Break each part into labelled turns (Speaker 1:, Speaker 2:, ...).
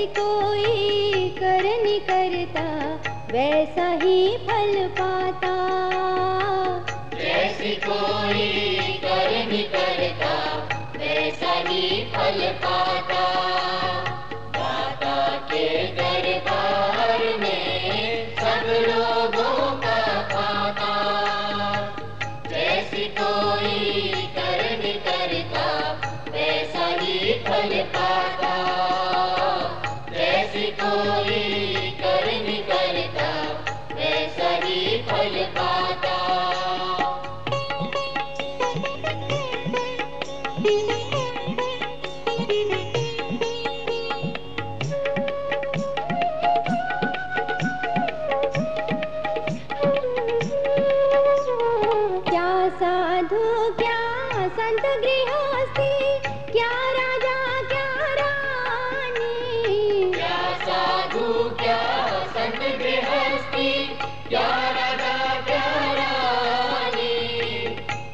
Speaker 1: जैसे कर नहीं करता वैसा ही फल पाता संत गृहस्थी क्या राजा क्या रानी?
Speaker 2: क्या साधु क्या संत गृहस्थी क्या राजा क्या रानी?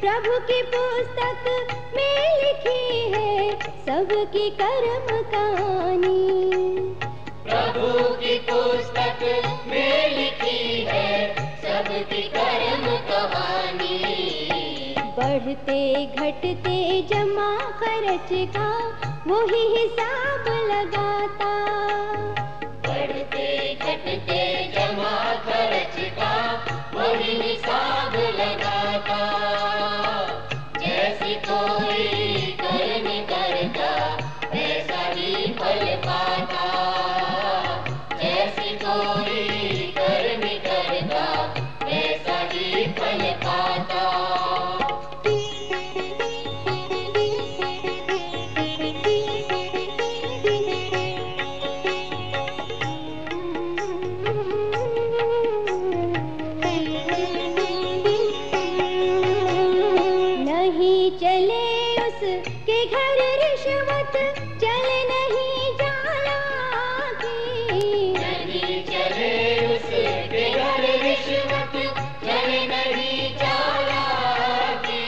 Speaker 1: प्रभु की पुस्तक में लिखी है सबकी कर्म कहानी।
Speaker 2: प्रभु की पुस्तक में लिखी है सबकी
Speaker 1: बढ़ते, घटते, जमा खर्च का वही हिसाब लगाता।
Speaker 2: बढ़ते, घटते, जमा खर्च का वही हिसाब लगाता। जैसे कोई करनी करता, वैसा ही फल
Speaker 1: घर रिश्वत चल नहीं जाना
Speaker 2: नहीं चले उसके घर रिश्वत चले नहीं चालाकी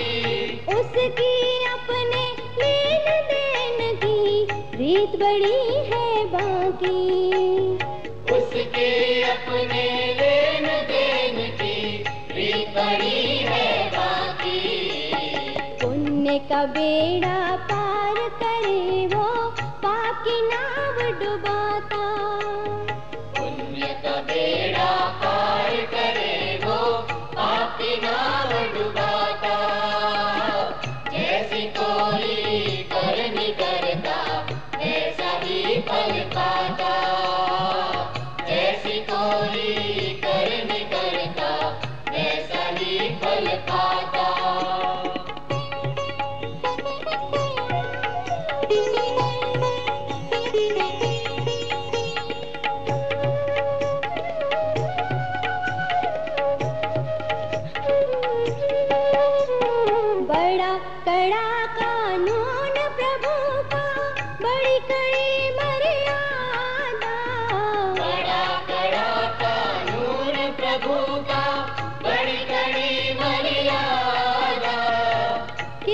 Speaker 1: उसकी अपने लेन देन की रीत बड़ी
Speaker 2: का बेड़ा
Speaker 1: पार करे वो पाकि नाव डुबाता।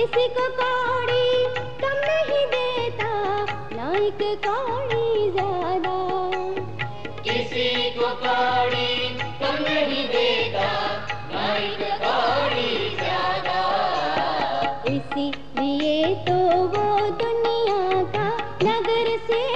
Speaker 1: किसी को कौड़ी कम नहीं देता नाइक कौड़ी ज़्यादा।
Speaker 2: किसी को कौड़ी कम नहीं देता नाइक कौड़ी ज़्यादा।
Speaker 1: इसीलिए तो वो दुनिया का नगर सेठ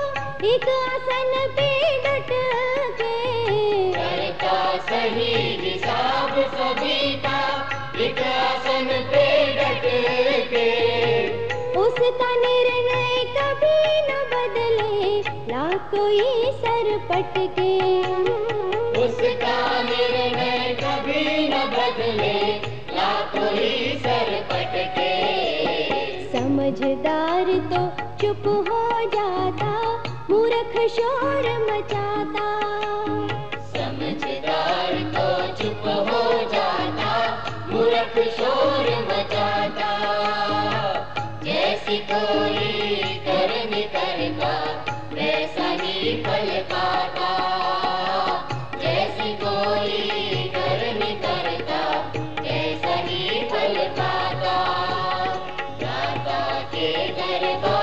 Speaker 1: एक आसन पे डट के
Speaker 2: करता सही हिसाब सभी का एक आसन पे डट के
Speaker 1: उसका निर्णय कभी न बदले ला कोई सर पटके।
Speaker 2: उसका निर्णय कभी न बदले ला कोई सर पटके।
Speaker 1: समझदार तो चुप हो जाता मूर्ख शोर मचाता।
Speaker 2: समझदार तो चुप हो जाता, मूर्ख शोर मचाता। जैसी कोई कर्म करता, वैसा ही फल पाता। जैसी कोई कर्म करता, वैसा ही फल पाता। दाता के दरबार